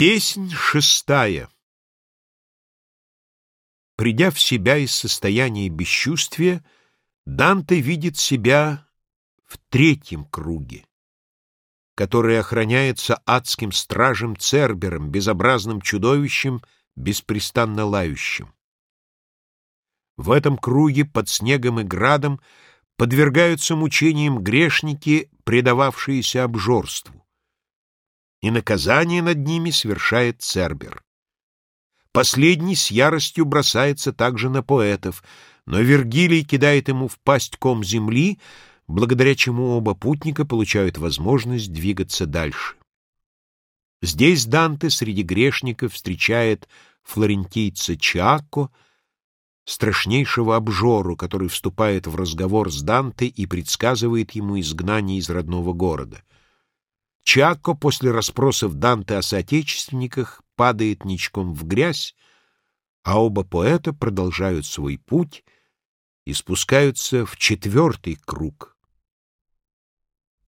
Песнь шестая Придя в себя из состояния бесчувствия, Данте видит себя в третьем круге, который охраняется адским стражем Цербером, безобразным чудовищем, беспрестанно лающим. В этом круге под снегом и градом подвергаются мучениям грешники, предававшиеся обжорству и наказание над ними совершает Цербер. Последний с яростью бросается также на поэтов, но Вергилий кидает ему в пасть ком земли, благодаря чему оба путника получают возможность двигаться дальше. Здесь Данте среди грешников встречает флорентийца Чиакко, страшнейшего обжору, который вступает в разговор с Данте и предсказывает ему изгнание из родного города. Чако после расспросов Данте о соотечественниках падает ничком в грязь, а оба поэта продолжают свой путь и спускаются в четвертый круг,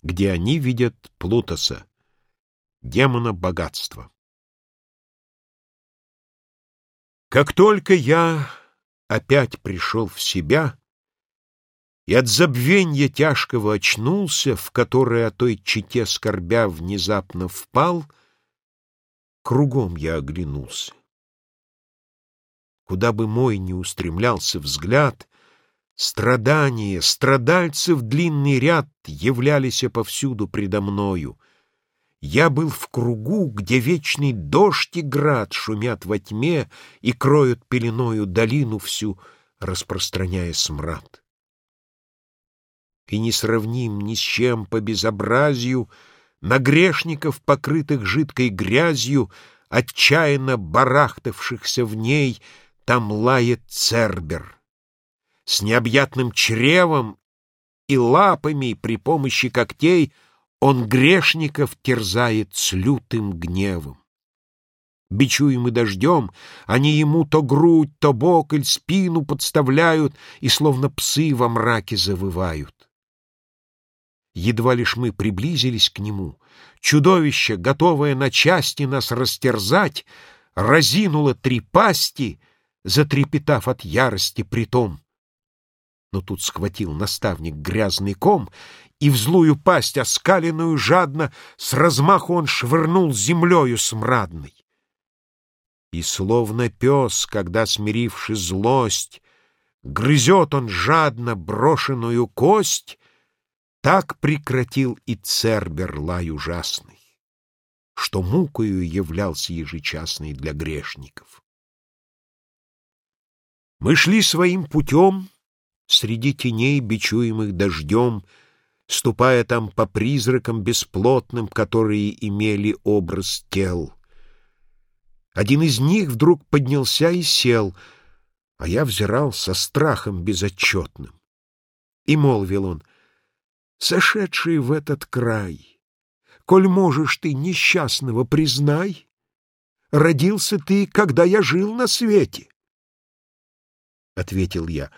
где они видят Плутоса, демона богатства. Как только я опять пришел в себя, и от забвенья тяжкого очнулся, в которое о той чете скорбя внезапно впал, кругом я оглянулся. Куда бы мой ни устремлялся взгляд, страдания, страдальцев длинный ряд являлись повсюду предо мною. Я был в кругу, где вечный дождь и град шумят во тьме и кроют пеленою долину всю, распространяя смрад и не сравним ни с чем по безобразию, на грешников, покрытых жидкой грязью, отчаянно барахтавшихся в ней, там лает Цербер. С необъятным чревом и лапами при помощи когтей он грешников терзает с лютым гневом. Бичуемый дождем, они ему то грудь, то бок или спину подставляют и словно псы во мраке завывают. Едва лишь мы приблизились к нему, чудовище, готовое на части нас растерзать, разинуло три пасти, затрепетав от ярости притом. Но тут схватил наставник грязный ком, и в злую пасть, оскаленную жадно, с размаху он швырнул землею смрадной. И словно пес, когда, смиривши злость, грызет он жадно брошенную кость, так прекратил и Цербер лай ужасный, Что мукою являлся ежечасный для грешников. Мы шли своим путем Среди теней, бичуемых дождем, Ступая там по призракам бесплотным, Которые имели образ тел. Один из них вдруг поднялся и сел, А я взирал со страхом безотчетным. И молвил он — сошедшие в этот край. Коль можешь ты несчастного признай, родился ты, когда я жил на свете. Ответил я,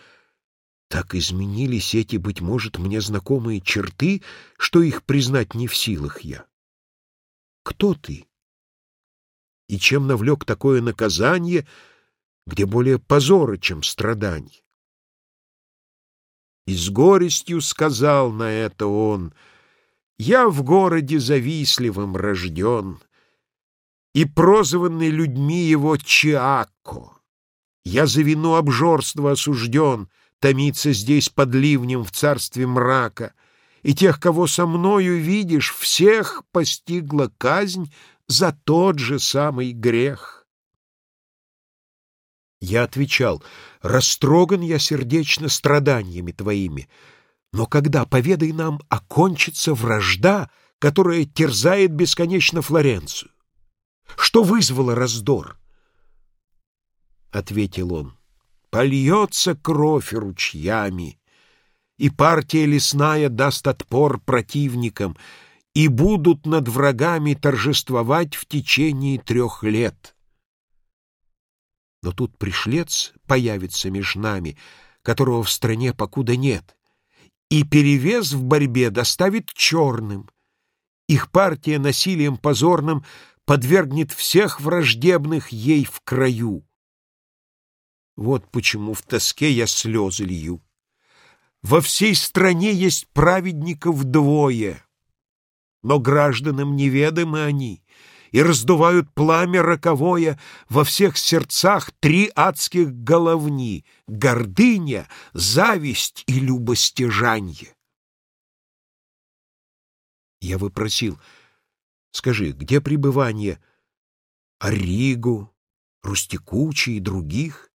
так изменились эти, быть может, мне знакомые черты, что их признать не в силах я. Кто ты? И чем навлек такое наказание, где более позора, чем страдание? И с горестью сказал на это он, «Я в городе завистливым рожден, и прозванный людьми его Чиако. Я за вину обжорства осужден, томиться здесь под ливнем в царстве мрака, и тех, кого со мною видишь, всех постигла казнь за тот же самый грех». Я отвечал, растроган я сердечно страданиями твоими, но когда, поведай нам, окончится вражда, которая терзает бесконечно Флоренцию? Что вызвало раздор? Ответил он, польется кровь ручьями, и партия лесная даст отпор противникам, и будут над врагами торжествовать в течение трех лет. Но тут пришлец появится меж нами, которого в стране покуда нет, и перевес в борьбе доставит черным. Их партия насилием позорным подвергнет всех враждебных ей в краю. Вот почему в тоске я слезы лью. Во всей стране есть праведников двое, но гражданам неведомы они и раздувают пламя роковое во всех сердцах три адских головни — гордыня, зависть и любостяжанье. Я выпросил, скажи, где пребывание Оригу, Рустикучи и других?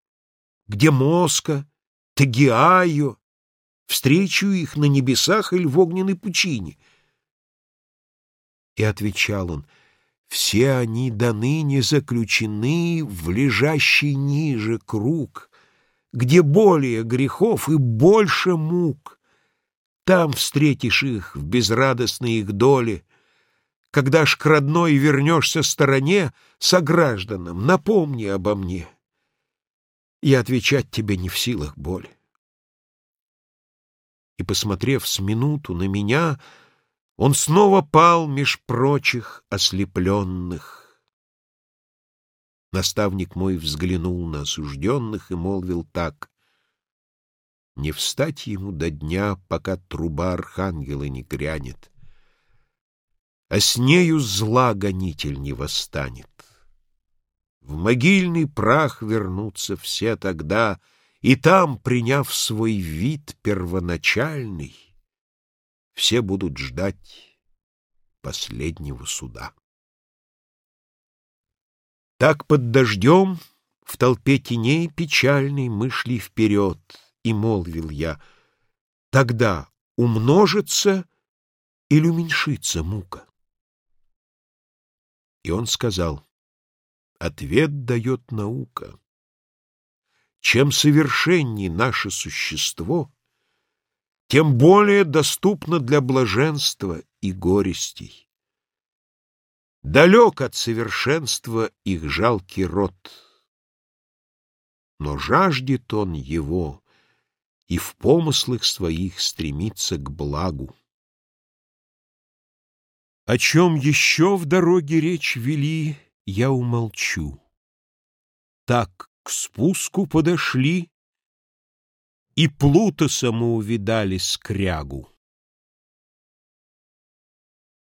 Где Моска, Тагиаю? Встречу их на небесах или в огненной пучине? И отвечал он, все они до ныне заключены в лежащий ниже круг, где более грехов и больше мук. Там встретишь их в безрадостной их доле. Когда ж к родной вернешься стороне, согражданам, напомни обо мне. Я отвечать тебе не в силах боли. И, посмотрев с минуту на меня, он снова пал меж прочих ослепленных. Наставник мой взглянул на осужденных и молвил так. Не встать ему до дня, пока труба архангела не грянет, а с нею зла гонитель не восстанет. В могильный прах вернутся все тогда, и там, приняв свой вид первоначальный, все будут ждать последнего суда. Так под дождем в толпе теней печальной мы шли вперед — и молвил я, тогда умножится или уменьшится мука? И он сказал, ответ дает наука. Чем совершеннее наше существо, тем более доступно для блаженства и горестей. Далек от совершенства их жалкий род, но жаждет он его, и в помыслах своих стремится к благу. О чем еще в дороге речь вели, я умолчу. Так к спуску подошли, и Плутоса мы увидали скрягу.